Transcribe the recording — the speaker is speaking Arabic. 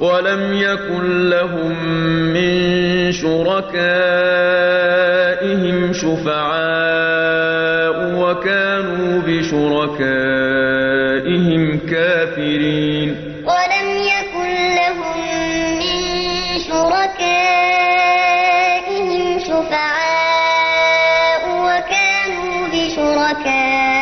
ولم يكن لهم من شركائهم شفعاء وكانوا بشركائهم كافرين. ولم يكن لهم من شركائهم شفعاء وكانوا بشركائهم